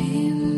dim